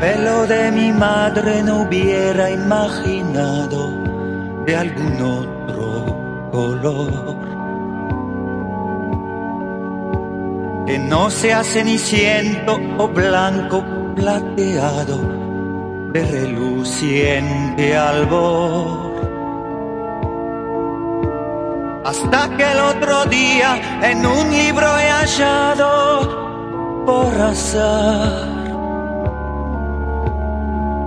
pelo de mi madre no hubiera imaginado de algún otro color. Que no sea ceniciento o blanco plateado de reluciente albor. Hasta que el otro día en un libro he hallado por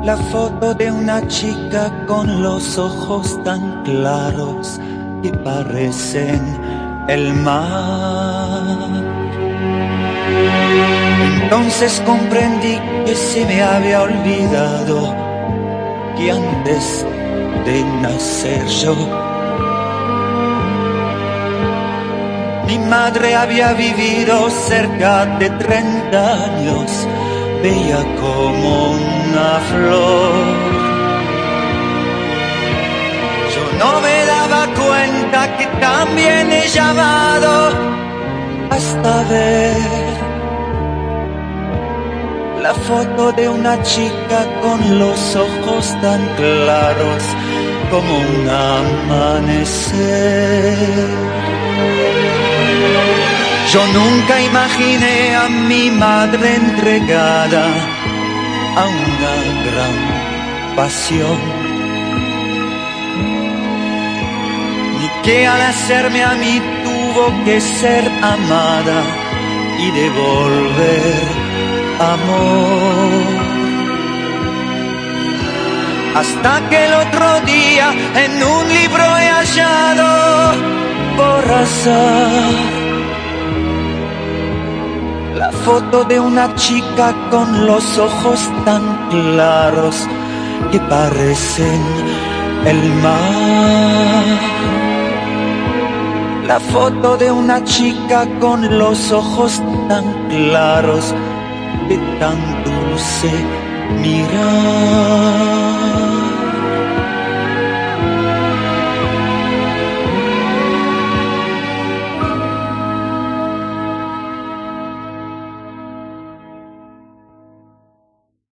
la foto de una chica con los ojos tan claros que parecen el mar. Entonces comprendí que se me había olvidado que antes de nacer yo, mi madre había vivido cerca de 30 años bella como una flor. Yo no me daba cuenta que también he llamado hasta ver la foto de una chica con los ojos tan claros como un amanecer. Yo nunca imaginé a mi madre entregada a una gran pasión. Ni que al hacerme a mí tuvo que ser amada y devolver amor. Hasta que el otro día en un libro he hallado por azar la foto de una chica con los ojos tan claros que parecen el mar. La foto de una chica con los ojos tan claros de tan dulce mirar.